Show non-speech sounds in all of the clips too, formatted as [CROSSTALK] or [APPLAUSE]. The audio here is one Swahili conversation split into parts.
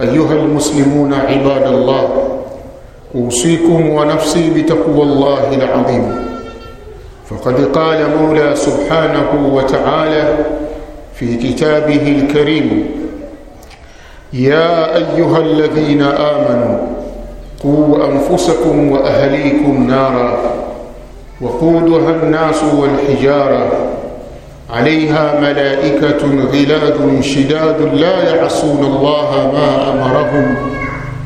أيها المسلمون عباد الله أوصيكم ونفسي بتقوى الله العظيم. فقد قال مولى سبحانه وتعالى في كتابه الكريم يا أيها الذين آمنوا قوا أنفسكم وأهليكم نارا وقودها الناس والحجارة عليها ملائكة غلاد شداد لا يعصون الله ما أمرهم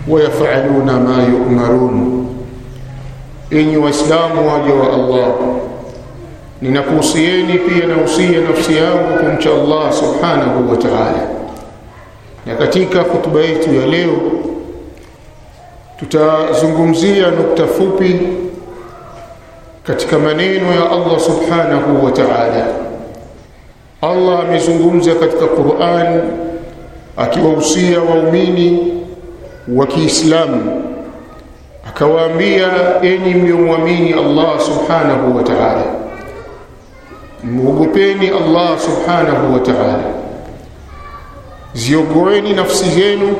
ويفعلون ما يؤمرون. إني وإسلام وجوى الله. ننقوصيني في نوصي نفسي أمكم شاء الله سبحانه وتعالى. نكتيك خطبيت يليو تتزنقمزي نكتة فوبي. katika maneno ya Allah subhanahu Allah amezungumza katika Qur'an akiwahusia waumini wa Kiislamu akawaambia enyi mliomwamini Allah subhanahu wa ta'ala muogopeni Allah subhanahu wa ta'ala ziogoeni nafsi zenu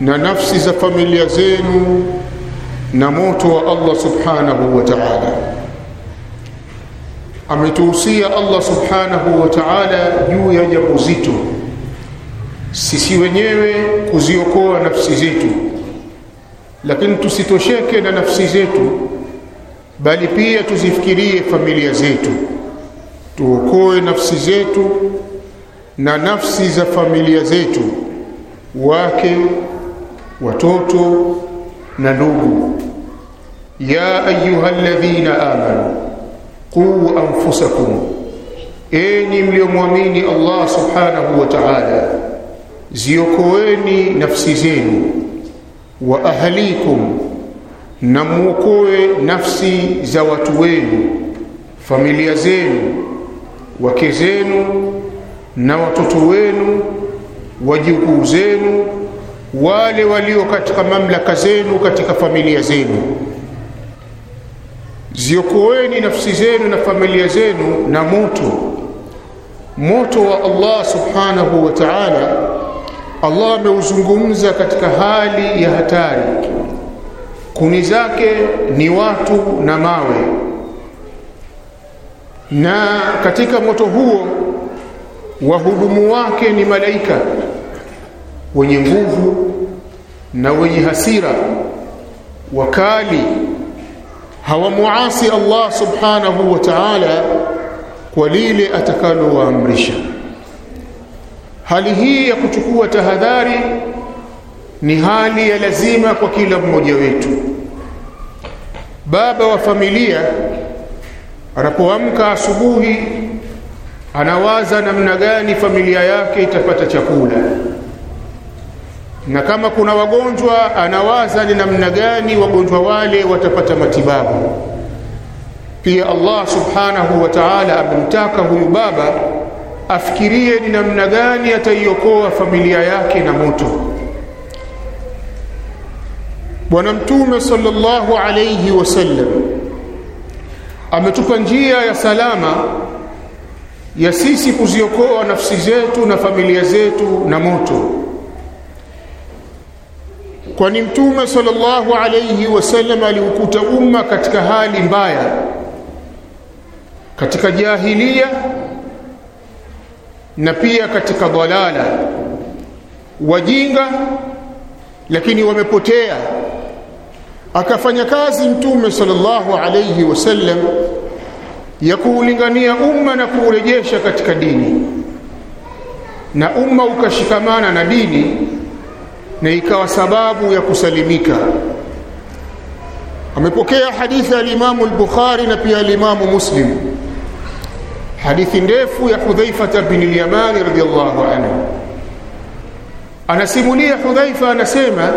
na nafsi za familia zenu na moto wa Allah subhanahu wa ta'ala ametuhusia Allah subhanahu wa ta'ala juu ya jambo zito. Sisi wenyewe kuziokoa nafsi zetu. Lakini tusitosheke na nafsi zetu bali pia tuzifikirie familia zetu. Tuokoe nafsi zetu na nafsi za familia zetu wake watoto na ndugu. Ya ayuha alladhina amanu quu anfusakum. Enyi mliomwamini Allah subhanahu wa ta'ala ziokoeni nafsi zenu. Wa ahlikum na mwokoe nafsi za watu wenu familia zenu wake zenu na watoto wenu wajukuu zenu wale walio katika mamlaka zenu katika familia zenu ziokoeni nafsi zenu na familia zenu na moto. Moto wa Allah subhanahu wa ta'ala Allah ameuzungumza katika hali ya hatari. Kuni zake ni watu na mawe. Na katika moto huo wahudumu wake ni malaika wenye nguvu na wenye hasira wakali hawamuasi Allah subhanahu wa ta'ala kwa lile atakalowaamrisha. Hali hii ya kuchukua tahadhari ni hali ya lazima kwa kila mmoja wetu. Baba wa familia anapoamka asubuhi anawaza namna gani familia yake itapata chakula na kama kuna wagonjwa anawaza ni namna gani wagonjwa wale watapata matibabu. Pia Allah subhanahu wa ta'ala amemtaka huyu baba afikirie ni namna gani ataiokoa familia yake na moto. Bwana mtume sallallahu alayhi wasallam ametupa njia ya salama ya sisi kuziokoa nafsi zetu na familia zetu na moto kwani mtume sallallahu alayhi wasallam aliukuta umma katika hali mbaya katika jahilia na pia katika dalala wajinga lakini wamepotea. Akafanya kazi mtume sallallahu alayhi wasallam ya kuulingania umma na kuurejesha katika dini. Na umma ukashikamana na dini na ikawa sababu ya kusalimika amepokea hadithi ya Imam al-Bukhari na pia Imam Muslim hadithi ndefu ya Hudhaifa bin al-Yamani radhiyallahu anhu anasimulia Hudhaifa anasema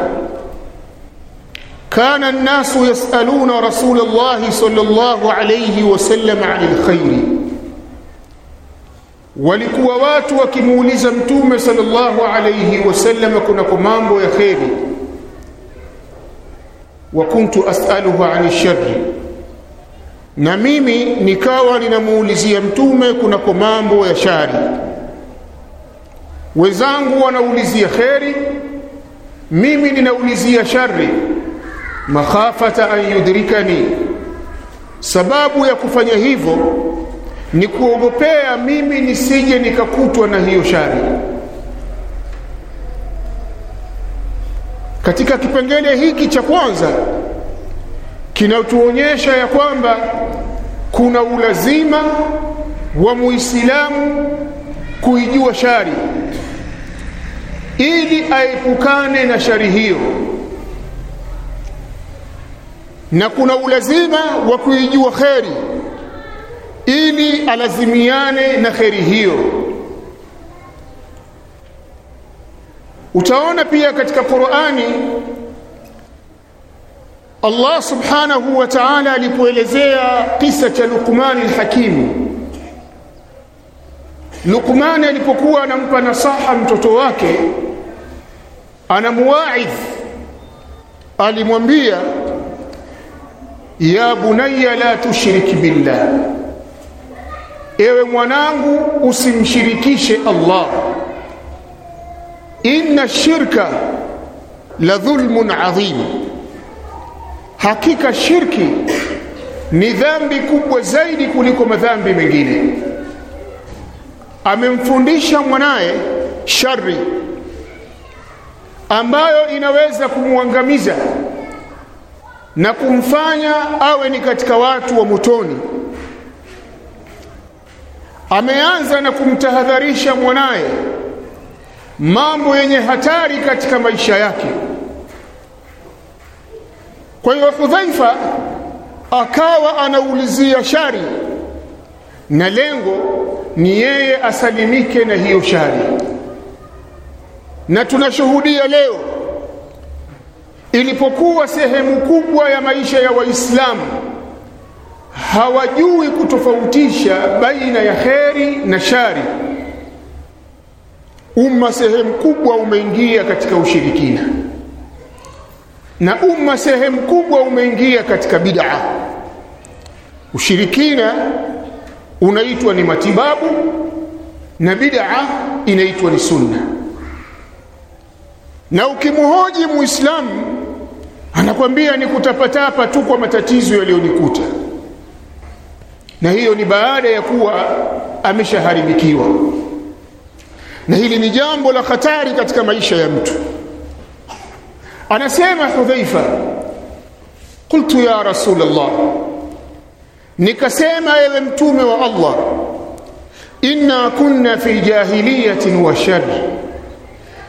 كان الناس يسألون رسول الله صلى الله عليه وسلم عن الخير walikuwa watu wakimuuliza mtume sallallahu alayhi wasallam kunako mambo ya kheri. Wa kuntu as'aluhu an sharri. Na mimi nikawa ninamuulizia mtume kunako mambo ya shari. Wenzangu wanaulizia kheri mimi ninaulizia shari makhafata an yudrikani. Sababu ya kufanya hivyo ni kuogopea mimi nisije nikakutwa na hiyo shari. Katika kipengele hiki cha kwanza kinatuonyesha ya kwamba kuna ulazima wa muislamu kuijua shari. Ili aepukane na shari hiyo. Na kuna ulazima wa kuijua kheri ili alazimiane na kheri hiyo. Utaona pia katika Qur'ani Allah subhanahu wa ta'ala alipoelezea kisa cha Luqman al-Hakim. Luqman alipokuwa anampa nasaha mtoto wake anamuwaidh. Alimwambia ya bunayya la tushrik billah ewe mwanangu usimshirikishe Allah. Inna shirka la dhulmun adhim. Hakika shirki ni dhambi kubwa zaidi kuliko madhambi mengine. Amemfundisha mwanaye shari ambayo inaweza kumwangamiza na kumfanya awe ni katika watu wa motoni ameanza na kumtahadharisha mwanaye mambo yenye hatari katika maisha yake. Kwa hiyo Hudhaifa akawa anaulizia shari na lengo ni yeye asalimike na hiyo shari. Na tunashuhudia leo ilipokuwa sehemu kubwa ya maisha ya waislamu hawajui kutofautisha baina ya kheri na shari. Umma sehemu kubwa umeingia katika ushirikina. Na umma sehemu kubwa umeingia katika bid'a. Ushirikina unaitwa ni matibabu na bid'a inaitwa ni sunna. Na ukimhoji muislamu anakwambia ni kutapatapa tu kwa matatizo yaliyonikuta na hiyo ni baada ya kuwa ameshaharibikiwa na hili ni jambo la hatari katika maisha ya mtu. Anasema hudhaifa qultu ya rasul allah nikasema ewe mtume wa allah inna kunna fi jahiliyatin wa shar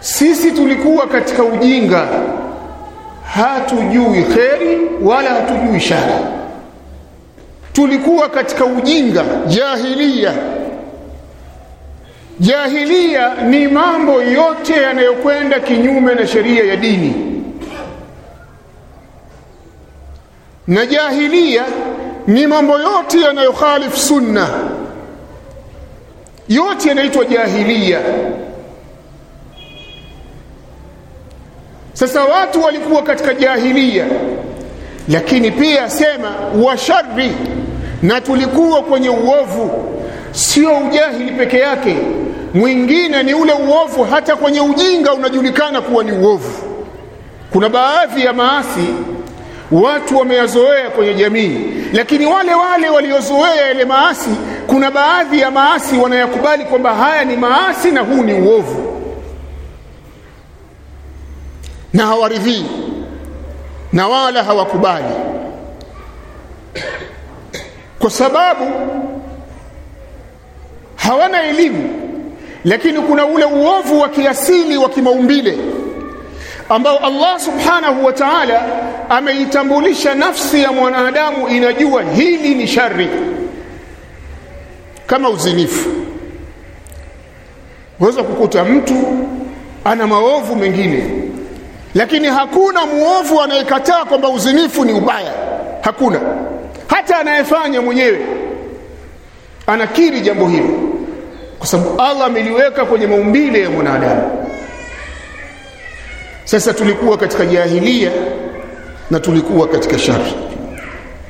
sisi tulikuwa katika ujinga hatujui kheri wala hatujui shari tulikuwa katika ujinga jahilia. Jahilia ni mambo yote yanayokwenda kinyume na sheria ya dini. Na jahilia ni mambo yote yanayokhalifu sunna. Yote yanaitwa jahilia. Sasa watu walikuwa katika jahilia lakini pia sema wa shari na tulikuwa kwenye uovu. Sio ujahili peke yake. Mwingine ni ule uovu hata kwenye ujinga unajulikana kuwa ni uovu. Kuna baadhi ya maasi watu wameyazoea kwenye jamii lakini wale wale waliozoea yale maasi kuna baadhi ya maasi wanayakubali kwamba haya ni maasi na huu ni uovu. Na hawaridhii na wala hawakubali kwa sababu hawana elimu lakini kuna ule uovu wa kiasili wa kimaumbile ambao Allah subhanahu wa ta'ala ameitambulisha nafsi ya mwanadamu inajua hili ni shari kama uzinifu. Waweza kukuta mtu ana maovu mengine lakini hakuna muovu anayekataa kwamba uzinifu ni ubaya. Hakuna hata anayefanya mwenyewe anakiri jambo hilo kwa sababu Allah ameliweka kwenye maumbile ya mwanadamu. Sasa tulikuwa katika jahilia na tulikuwa katika shari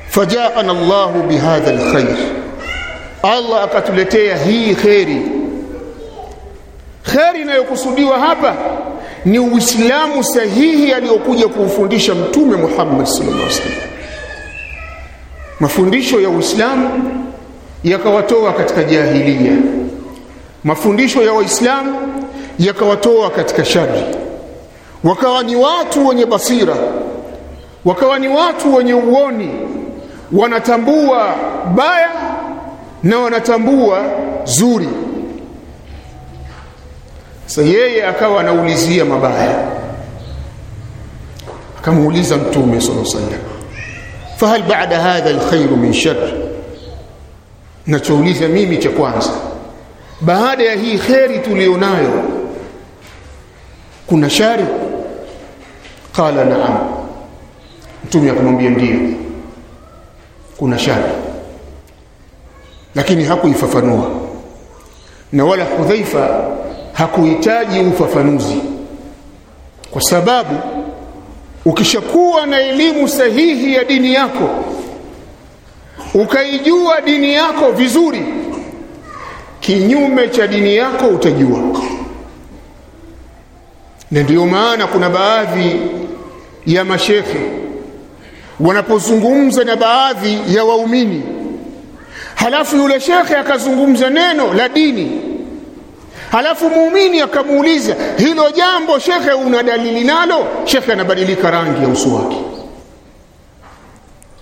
fajaana Allahu bihadha alkhair. Allah akatuletea hii kheri. Kheri inayokusudiwa hapa ni uislamu sahihi aliyokuja kuufundisha mtume Muhammad sallallahu alaihi wasallam mafundisho ya uislamu yakawatoa katika jahilia. Mafundisho ya waislamu yakawatoa katika shari wakawa ni watu wenye basira. Wakawa ni watu wenye uoni. Wanatambua baya na wanatambua zuri. Sasa yeye akawa anaulizia mabaya. Akamuuliza mtume sallallahu alaihi wasallam fahal baada hadha alkhairu min shar nachouliza mimi cha kwanza. Baada ya hii kheri tulionayo kuna shari? Qala naam. Mtume akamwambia ndio kuna shari. Lakini hakuifafanua. Na wala hudhaifa hakuhitaji ufafanuzi. Kwa sababu ukishakuwa na elimu sahihi ya dini yako ukaijua dini yako vizuri kinyume cha dini yako utajua. Na ndiyo maana kuna baadhi ya mashekhe wanapozungumza na baadhi ya waumini halafu yule shekhe akazungumza neno la dini halafu muumini akamuuliza hilo jambo shekhe una dalili nalo? Shekhe anabadilika rangi ya uso wake.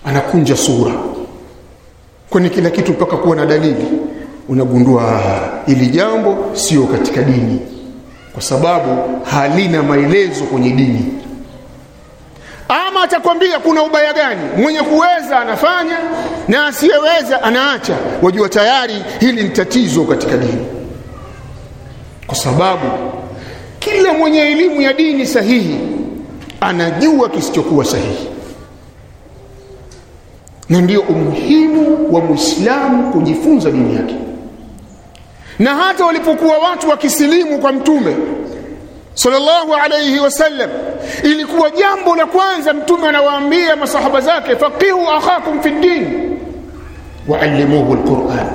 Anakunja sura. Kwani kila kitu mpaka kuwa na dalili. Unagundua hili jambo sio katika dini. Kwa sababu halina maelezo kwenye dini. Ama atakwambia kuna ubaya gani? Mwenye kuweza anafanya na asiyeweza anaacha. Wajua tayari hili ni tatizo katika dini kwa sababu kila mwenye elimu ya dini sahihi anajua kisichokuwa sahihi. Na ndio umuhimu wa muislamu kujifunza dini yake. Na hata walipokuwa watu wakisilimu kwa mtume sallallahu alayhi wasallam ilikuwa jambo la kwanza mtume anawaambia masahaba zake faqihu akhakum fi din waalimuhu alquran.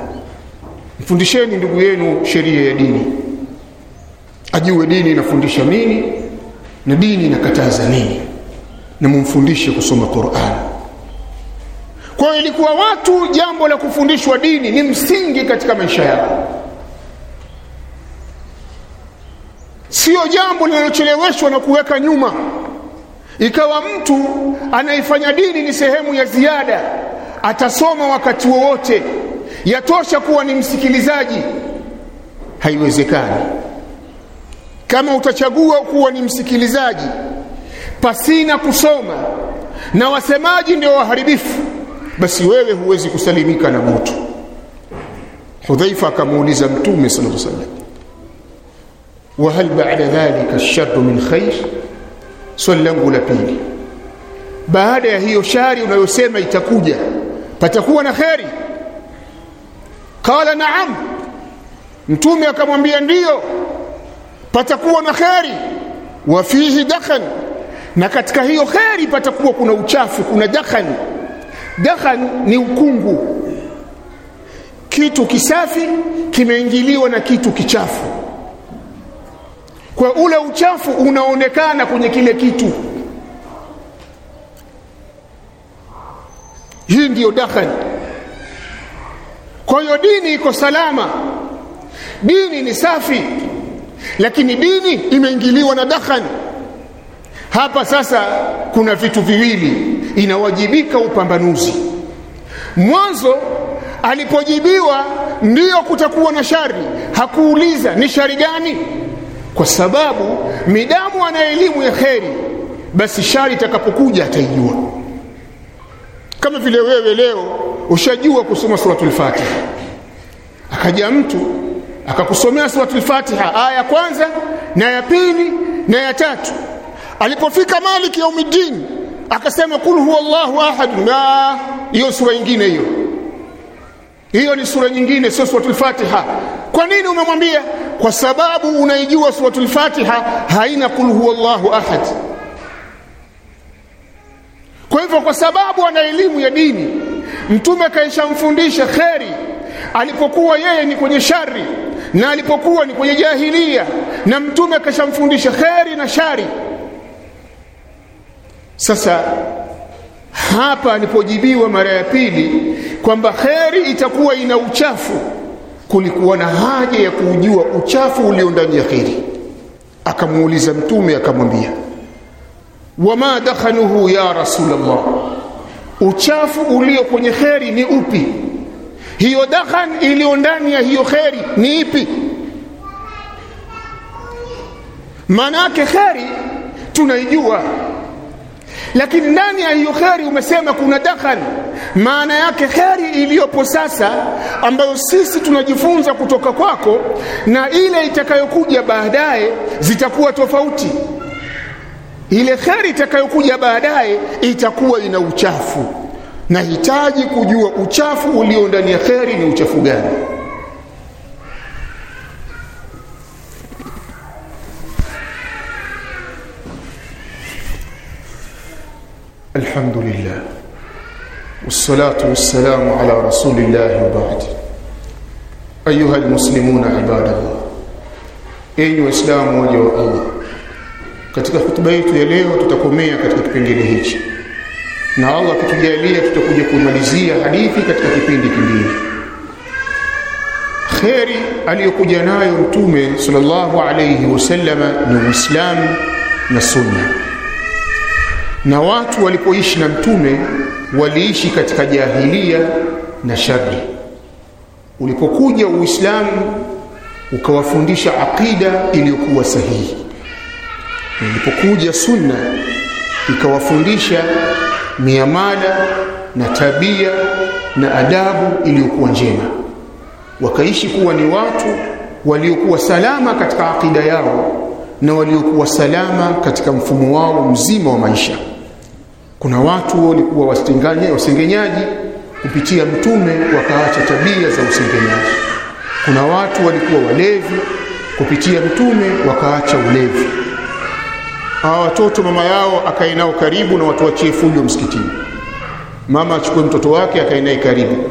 Mfundisheni ndugu yenu sheria ya dini ajue dini inafundisha nini na dini inakataza nini. Na mumfundishe kusoma Qur'an. Kwa hiyo ilikuwa watu jambo la kufundishwa dini ni msingi katika maisha yao. Sio jambo linalocheleweshwa na kuweka nyuma. Ikawa mtu anaifanya dini ni sehemu ya ziada atasoma wakati wowote. Yatosha kuwa ni msikilizaji. Haiwezekani kama utachagua kuwa ni msikilizaji pasina kusoma na wasemaji ndio waharibifu basi wewe huwezi kusalimika na moto. Hudhaifa akamuuliza mtume sala llah wasallam wa hal ba'da dhalika ash-sharru min khair? Swali langu la pili baada ya hiyo shari unayosema itakuja patakuwa na kheri? Qala naam. Mtume akamwambia ndiyo patakuwa na kheri. Wa fihi dakhan. Na katika hiyo kheri patakuwa kuna uchafu kuna dakhan. Dakhan ni ukungu. Kitu kisafi kimeingiliwa na kitu kichafu. Kwa ule uchafu unaonekana kwenye kile kitu. Hii ndiyo dakhan. Kwa hiyo dini iko salama. Dini ni safi lakini dini imeingiliwa na dakhan hapa sasa kuna vitu viwili. Inawajibika upambanuzi. Mwanzo alipojibiwa ndiyo kutakuwa na shari. Hakuuliza ni shari gani? Kwa sababu midamu ana elimu ya kheri. Basi shari itakapokuja ataijua. Kama vile wewe leo ushajua kusoma suratul fatiha. Akaja mtu akakusomea suratul fatiha aya ya kwanza na ya pili na ya tatu. Alipofika maliki yaumiddin akasema kul huwa llahu ahad. Na hiyo sura nyingine hiyo. Hiyo ni sura nyingine sio suratul fatiha. Kwa nini umemwambia? Kwa sababu unaijua suratul fatiha haina kul huwa llahu ahad. Kwa hivyo kwa sababu ana elimu ya dini mtume kaishamfundisha kheri alipokuwa yeye ni kwenye shari na alipokuwa ni kwenye jahilia na mtume akashamfundisha kheri na shari. Sasa hapa alipojibiwa mara ya pili kwamba kheri itakuwa ina uchafu kulikuwa na haja ya kuujua uchafu ulio ndani ya kheri. Akamuuliza mtume akamwambia wama dakhanuhu ya rasulllah uchafu ulio kwenye kheri ni upi hiyo dakhan iliyo ndani ya hiyo kheri ni ipi? Maana yake kheri tunaijua. Lakini ndani ya hiyo kheri umesema kuna dakhan. Maana yake kheri iliyopo sasa ambayo sisi tunajifunza kutoka kwako na ile itakayokuja baadaye zitakuwa tofauti. Ile kheri itakayokuja baadaye itakuwa ina uchafu nahitaji kujua uchafu ulio ndani ya kheri ni uchafu gani الحمد لله والصلاة والسلام على رسول الله وبعد أيها المسلمون عباد الله أيها الإسلام وجه الله katika hutuba yetu ya leo tutakomea katika kipengele hichi na Allah akitujalia tutakuja kumalizia hadithi katika kipindi kingine. Kheri aliyokuja nayo mtume sallallahu alayhi wasallam ni uislamu na sunna. Na watu walipoishi na mtume waliishi katika jahilia na shari ulipokuja uislamu ukawafundisha aqida iliyokuwa sahihi. Ulipokuja sunna ikawafundisha miamala na tabia na adabu iliyokuwa njema. Wakaishi kuwa ni watu waliokuwa salama katika akida yao na waliokuwa salama katika mfumo wao mzima wa maisha. Kuna watu walikuwa wasengenyaji kupitia mtume wakaacha tabia za usengenyaji kuna watu walikuwa walevi kupitia mtume wakaacha ulevi hawa watoto mama yao akae nao karibu na watu wachie fujo msikitini. Mama achukue mtoto wake akae naye karibu.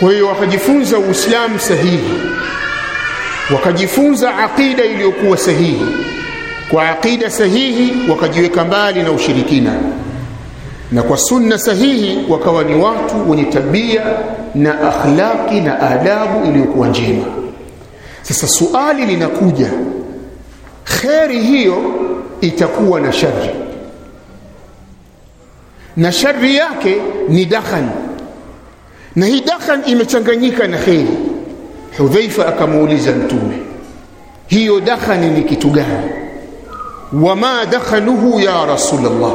Kwa hiyo wakajifunza uislamu sahihi. Wakajifunza aqida iliyokuwa sahihi. Kwa aqida sahihi wakajiweka mbali na ushirikina. Na kwa sunna sahihi wakawa ni watu wenye tabia na akhlaqi na adabu iliyokuwa njema sasa suali linakuja kheri hiyo itakuwa na shari na shari yake ni dakhan. Na hii dakhan imechanganyika na kheri. Hudhaifa akamuuliza mtume hiyo dakhani ni kitu gani? Wama dakhanuhu ya rasulllah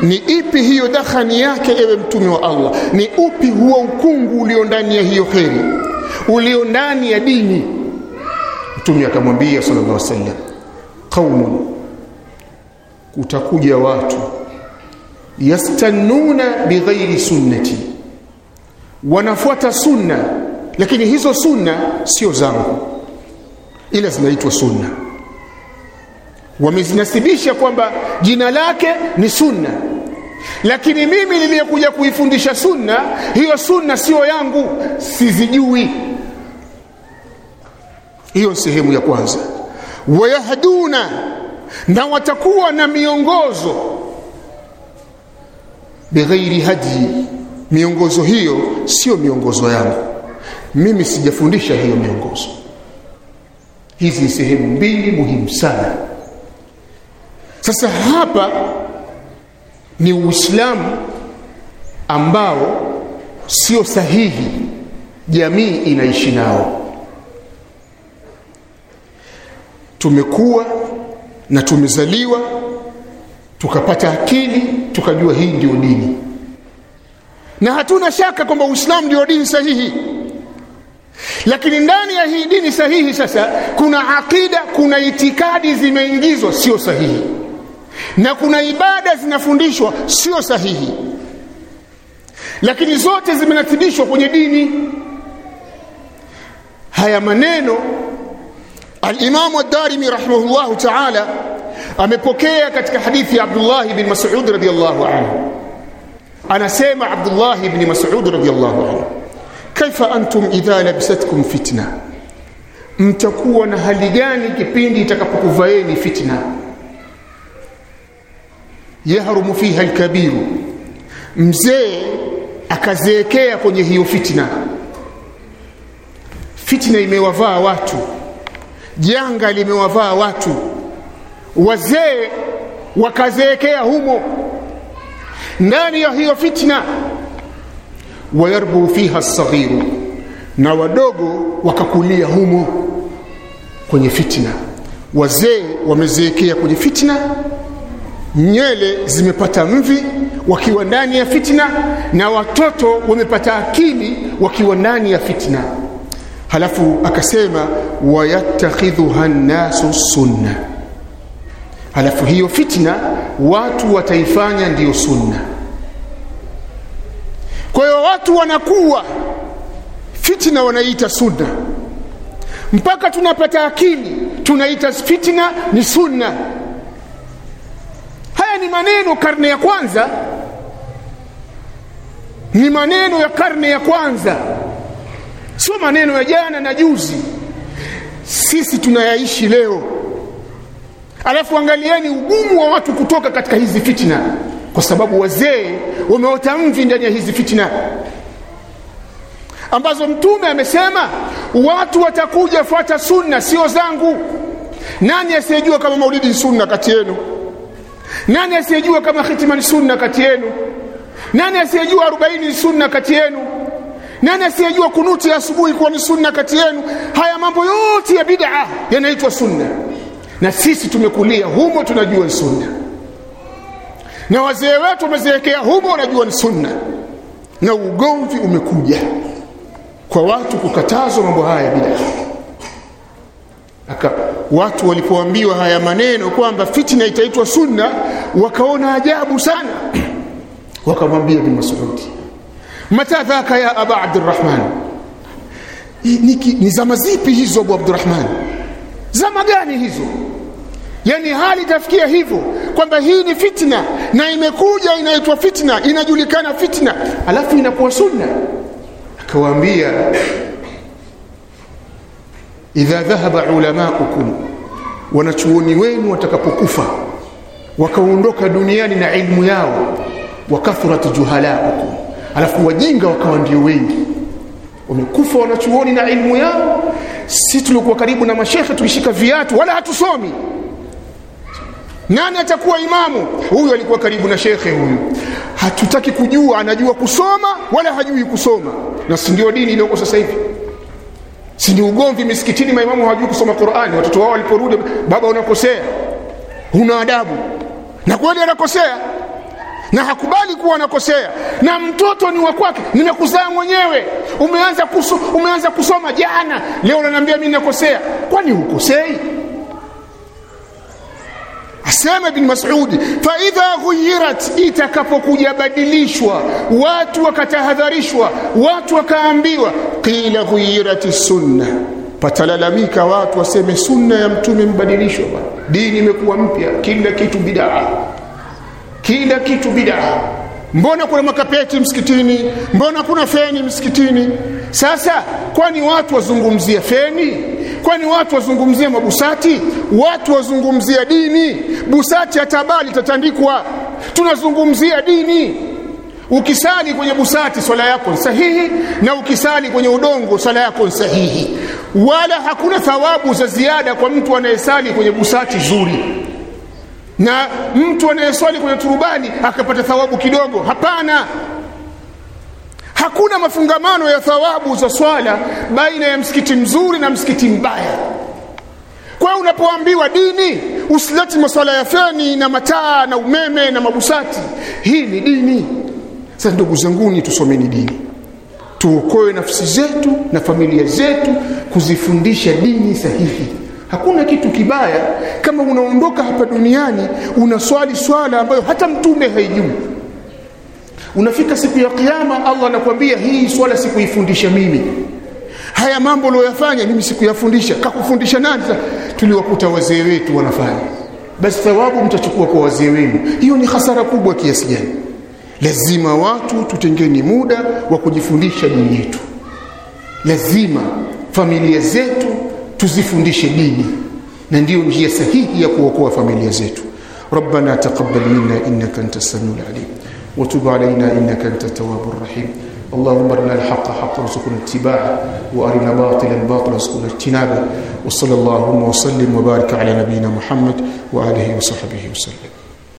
ni ipi hiyo dakhani yake ewe mtume wa Allah? Ni upi huo ukungu ulio ndani ya hiyo kheri ulio ndani ya dini. Mtume akamwambia sallallahu alaihi wasallam qaumun utakuja watu yastannuna bighairi sunnati. Wanafuata sunna lakini hizo sunna sio zangu ila zinaitwa sunna. Wamezinasibisha kwamba jina lake ni sunna lakini mimi niliyekuja kuifundisha sunna hiyo sunna siyo yangu sizijui hiyo ni sehemu ya kwanza. Wayahduna na watakuwa na miongozo. Bighairi hadi miongozo hiyo sio miongozo yangu. Mimi sijafundisha hiyo miongozo. Hizi ni sehemu mbili muhimu sana. Sasa hapa ni uislamu ambao sio sahihi. Jamii inaishi nao tumekuwa na tumezaliwa tukapata akili tukajua hii ndio dini. Na hatuna shaka kwamba uislamu ndio dini sahihi. Lakini ndani ya hii dini sahihi sasa kuna aqida kuna itikadi zimeingizwa sio sahihi. Na kuna ibada zinafundishwa sio sahihi. Lakini zote zimenatibishwa kwenye dini. Haya maneno alimamu ad-darimi rahimahullahu ta'ala amepokea katika hadithi ya Abdullah ibn Mas'ud radiyallahu anhu. Anasema Abdullah ibn Mas'ud radiyallahu anhu kaifa antum idha labisatkum fitna? Mtakuwa na hali gani kipindi itakapokuvaeni fitna? Yahrumu fiha alkabiru mzee akazeekea kwenye hiyo fitna. Fitna imewavaa watu janga limewavaa watu. Wazee wakazeekea humo. Ndani ya hiyo fitna wayarbu fiha saghiru na wadogo wakakulia humo kwenye fitna. Wazee wamezeekea kwenye fitna nywele zimepata mvi wakiwa ndani ya fitna na watoto wamepata akili wakiwa ndani ya fitna. Halafu akasema wayattakhidhuha nnasu sunna alafu hiyo fitna watu wataifanya ndiyo sunna kwa hiyo watu wanakuwa fitna wanaita sunna mpaka tunapata akili tunaita fitna ni sunna haya ni maneno karne ya kwanza. Ni maneno ya karne ya kwanza. Sio maneno ya jana na juzi sisi tunayaishi leo. Alafu angalieni ugumu wa watu kutoka katika hizi fitna kwa sababu wazee wameota mvi ndani ya hizi fitna ambazo mtume amesema watu watakuja fuata sunna sio zangu. Nani asiyejua kama maulidi ni sunna kati yenu? Nani asiyejua kama khitimani sunna kati yenu? Nani asiyejua arobaini ni sunna kati yenu nani asiyejua kunuti asubuhi kuwa ni sunna kati yenu? Haya mambo yote ya bid'a yanaitwa sunna. Na sisi tumekulia humo tunajua ni sunna. Na wazee wetu wamezeekea humo wanajua ni sunna. Na ugomvi umekuja kwa watu kukatazwa mambo haya ya bid'a. Aka watu walipoambiwa haya maneno kwamba fitna itaitwa sunna wakaona ajabu sana. [CLEARS THROAT] Wakamwambia bin Mas'ud mata dhaka ya aba Abdurrahman. Ni, ni zama zipi hizo Abu Abdurrahman? Zama gani hizo? Yani hali itafikia hivyo kwamba hii ni fitna na imekuja inaitwa fitna inajulikana fitna alafu inakuwa sunna. Akawaambia idha dhahaba ulamaukum wanachuoni wenu watakapokufa wakaondoka duniani na ilmu yao wakathurat juhalaukum alafu wajinga wakawa ndio wengi. Wamekufa wanachuoni na ilmu yao. Si tuliokuwa karibu na mashekhe tukishika viatu wala hatusomi. Nani atakuwa imamu? Huyu alikuwa karibu na shekhe huyu. Hatutaki kujua anajua kusoma wala hajui kusoma. Na si ndio dini iliyoko sasa hivi? Si ni ugomvi misikitini maimamu hawajui kusoma Qur'ani? Watoto wao waliporudi baba unakosea. Huna adabu. Na kweli anakosea na hakubali kuwa anakosea. Na mtoto ni wa kwake nimekuzaa mwenyewe. Umeanza, kuso, umeanza kusoma jana leo unaniambia mimi nakosea. Kwani hukosei? Asema ibn masudi faidha ghuyirat itakapokuja badilishwa watu wakatahadharishwa watu wakaambiwa qila ghuyirat sunna patalalamika watu waseme sunna ya mtume mbadilishwa dini imekuwa mpya kila kitu bidaa kila kitu bidaa mbona kuna makapeti msikitini? Mbona kuna feni msikitini? Sasa kwani watu wazungumzie feni? Kwani watu wazungumzie mabusati? Watu wazungumzia dini? Busati hata tabali tatandikwa tunazungumzia dini. Ukisali kwenye busati swala yako ni sahihi na ukisali kwenye udongo swala yako ni sahihi. Wala hakuna thawabu za ziada kwa mtu anayesali kwenye busati zuri na mtu anayeswali kwenye turubani akapata thawabu kidogo. Hapana. Hakuna mafungamano ya thawabu za swala baina ya msikiti mzuri na msikiti mbaya. Kwa hiyo unapoambiwa dini usileti maswala ya feni na mataa na umeme na mabusati. Hii ni dini. Sasa ndugu zanguni tusomeni dini. Tuokoe nafsi zetu na familia zetu kuzifundisha dini sahihi hakuna kitu kibaya. Kama unaondoka hapa duniani unaswali swala ambayo hata mtume haijui. Unafika siku ya kiyama allah anakuambia hii swala sikuifundisha mimi. Haya mambo ulioyafanya mimi sikuyafundisha. Kakufundisha nani tuliwakuta wazee wetu wanafanya. Basi thawabu mtachukua kwa wazee wenu. Hiyo ni hasara kubwa kiasi gani? Lazima watu tutengeni muda wa kujifundisha dini yetu. Lazima familia zetu tuzifundishe dini na ndiyo njia sahihi ya kuokoa familia zetu. ربنا تقبل منا انك انت السميع العليم وتب علينا انك انت التواب الرحيم اللهم ارنا الحق حقا وارزقنا اتباعه وارنا باطلا باطلا وارزقنا اجتنابه وصلى اللهم وسلم وبارك على نبينا محمد واله وصحبه وسلم